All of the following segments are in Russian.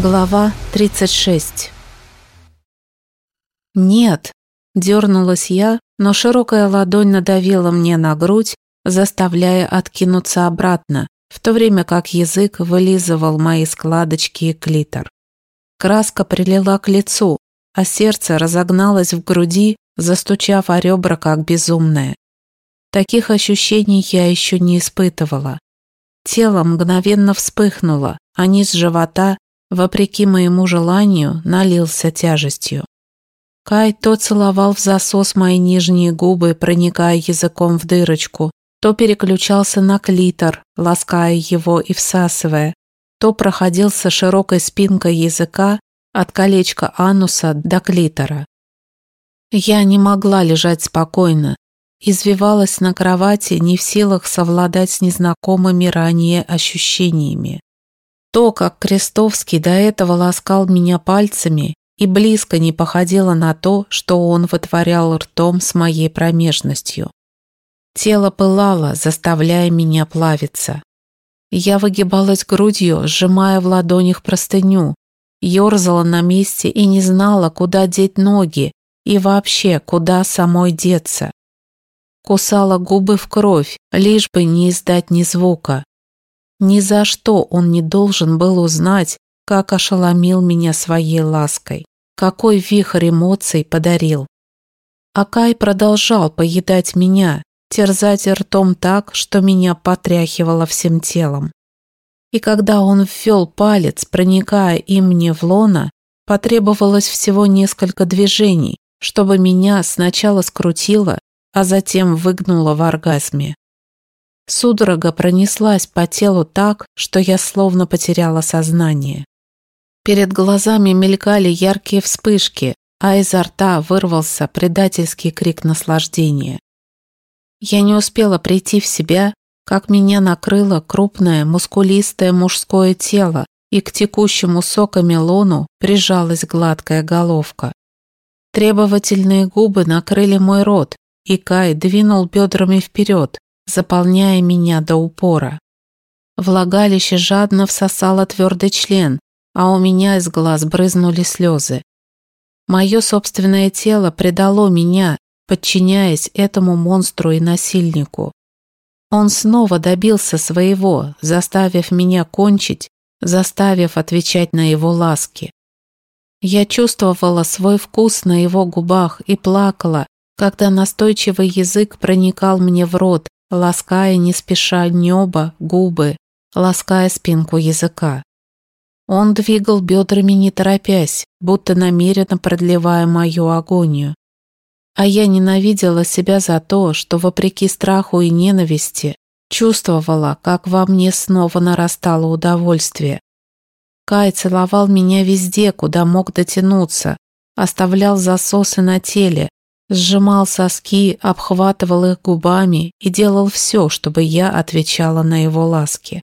Глава 36 «Нет!» – дернулась я, но широкая ладонь надавила мне на грудь, заставляя откинуться обратно, в то время как язык вылизывал мои складочки и клитор. Краска прилила к лицу, а сердце разогналось в груди, застучав о ребра как безумное. Таких ощущений я еще не испытывала. Тело мгновенно вспыхнуло, а низ живота вопреки моему желанию, налился тяжестью. Кай то целовал в засос мои нижние губы, проникая языком в дырочку, то переключался на клитор, лаская его и всасывая, то проходился широкой спинкой языка от колечка ануса до клитора. Я не могла лежать спокойно, извивалась на кровати, не в силах совладать с незнакомыми ранее ощущениями. То, как Крестовский до этого ласкал меня пальцами, и близко не походило на то, что он вытворял ртом с моей промежностью. Тело пылало, заставляя меня плавиться. Я выгибалась грудью, сжимая в ладонях простыню, ерзала на месте и не знала, куда деть ноги и вообще, куда самой деться. Кусала губы в кровь, лишь бы не издать ни звука. Ни за что он не должен был узнать, как ошеломил меня своей лаской, какой вихрь эмоций подарил. Акай продолжал поедать меня, терзать ртом так, что меня потряхивало всем телом. И когда он ввел палец, проникая им мне в лона, потребовалось всего несколько движений, чтобы меня сначала скрутило, а затем выгнуло в оргазме. Судорога пронеслась по телу так, что я словно потеряла сознание. Перед глазами мелькали яркие вспышки, а изо рта вырвался предательский крик наслаждения. Я не успела прийти в себя, как меня накрыло крупное, мускулистое мужское тело, и к текущему соками лону прижалась гладкая головка. Требовательные губы накрыли мой рот, и Кай двинул бедрами вперед, заполняя меня до упора. Влагалище жадно всосало твердый член, а у меня из глаз брызнули слезы. Мое собственное тело предало меня, подчиняясь этому монстру и насильнику. Он снова добился своего, заставив меня кончить, заставив отвечать на его ласки. Я чувствовала свой вкус на его губах и плакала, когда настойчивый язык проникал мне в рот, лаская не спеша небо, губы, лаская спинку языка. Он двигал бедрами не торопясь, будто намеренно продлевая мою агонию. А я ненавидела себя за то, что, вопреки страху и ненависти, чувствовала, как во мне снова нарастало удовольствие. Кай целовал меня везде, куда мог дотянуться, оставлял засосы на теле, сжимал соски, обхватывал их губами и делал все, чтобы я отвечала на его ласки.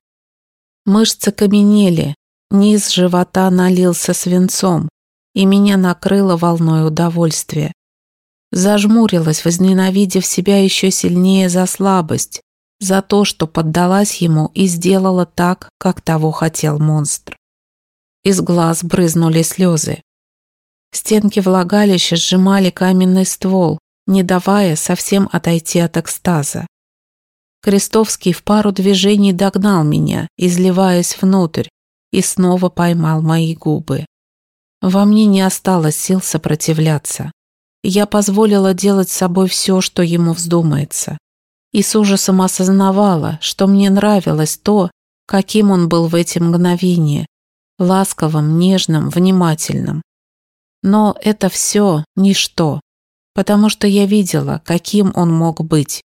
Мышцы каменели, низ живота налился свинцом, и меня накрыло волной удовольствия. Зажмурилась, возненавидев себя еще сильнее за слабость, за то, что поддалась ему и сделала так, как того хотел монстр. Из глаз брызнули слезы. Стенки влагалища сжимали каменный ствол, не давая совсем отойти от экстаза. Крестовский в пару движений догнал меня, изливаясь внутрь, и снова поймал мои губы. Во мне не осталось сил сопротивляться. Я позволила делать с собой все, что ему вздумается. И с ужасом осознавала, что мне нравилось то, каким он был в эти мгновения, ласковым, нежным, внимательным. Но это все ничто, потому что я видела, каким он мог быть.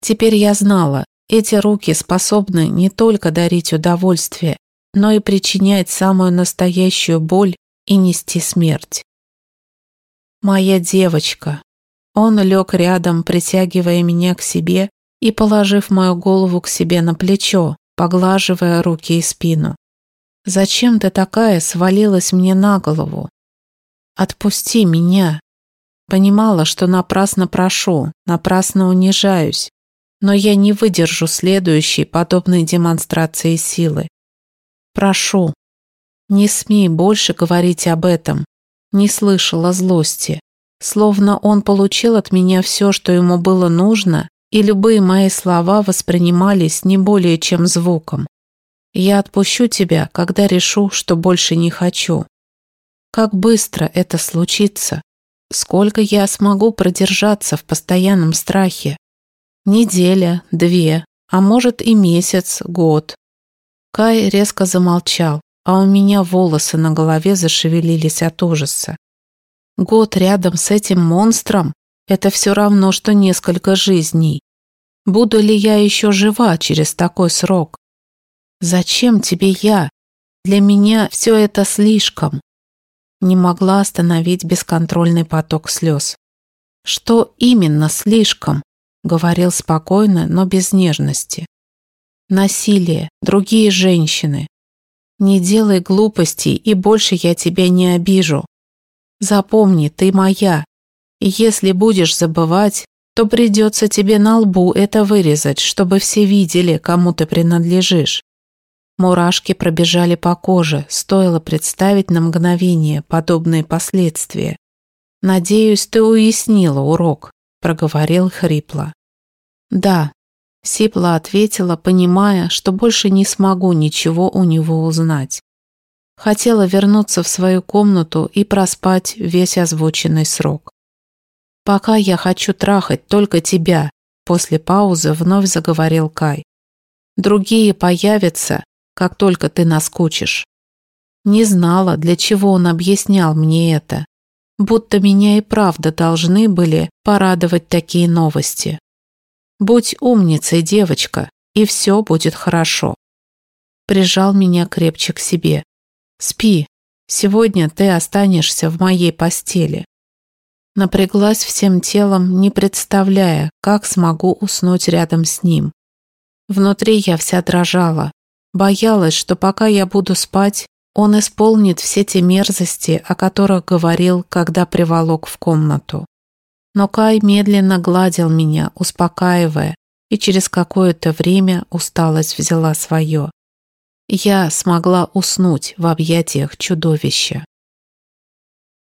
Теперь я знала, эти руки способны не только дарить удовольствие, но и причинять самую настоящую боль и нести смерть. Моя девочка. Он лег рядом, притягивая меня к себе и положив мою голову к себе на плечо, поглаживая руки и спину. «Зачем ты такая свалилась мне на голову? Отпусти меня. Понимала, что напрасно прошу, напрасно унижаюсь, но я не выдержу следующей подобной демонстрации силы. Прошу. Не смей больше говорить об этом. Не слышала злости. Словно он получил от меня все, что ему было нужно, и любые мои слова воспринимались не более чем звуком. Я отпущу тебя, когда решу, что больше не хочу. Как быстро это случится? Сколько я смогу продержаться в постоянном страхе? Неделя, две, а может и месяц, год. Кай резко замолчал, а у меня волосы на голове зашевелились от ужаса. Год рядом с этим монстром – это все равно, что несколько жизней. Буду ли я еще жива через такой срок? Зачем тебе я? Для меня все это слишком. Не могла остановить бесконтрольный поток слез. Что именно слишком? Говорил спокойно, но без нежности. Насилие, другие женщины. Не делай глупостей, и больше я тебя не обижу. Запомни, ты моя. И если будешь забывать, то придется тебе на лбу это вырезать, чтобы все видели, кому ты принадлежишь. Мурашки пробежали по коже, стоило представить на мгновение подобные последствия. «Надеюсь, ты уяснила урок», – проговорил хрипло. «Да», – Сипла ответила, понимая, что больше не смогу ничего у него узнать. Хотела вернуться в свою комнату и проспать весь озвученный срок. «Пока я хочу трахать только тебя», – после паузы вновь заговорил Кай. «Другие появятся, как только ты наскучишь. Не знала, для чего он объяснял мне это. Будто меня и правда должны были порадовать такие новости. Будь умницей, девочка, и все будет хорошо. Прижал меня крепче к себе. Спи, сегодня ты останешься в моей постели. Напряглась всем телом, не представляя, как смогу уснуть рядом с ним. Внутри я вся дрожала, Боялась, что пока я буду спать, он исполнит все те мерзости, о которых говорил, когда приволок в комнату. Но Кай медленно гладил меня, успокаивая, и через какое-то время усталость взяла свое. Я смогла уснуть в объятиях чудовища.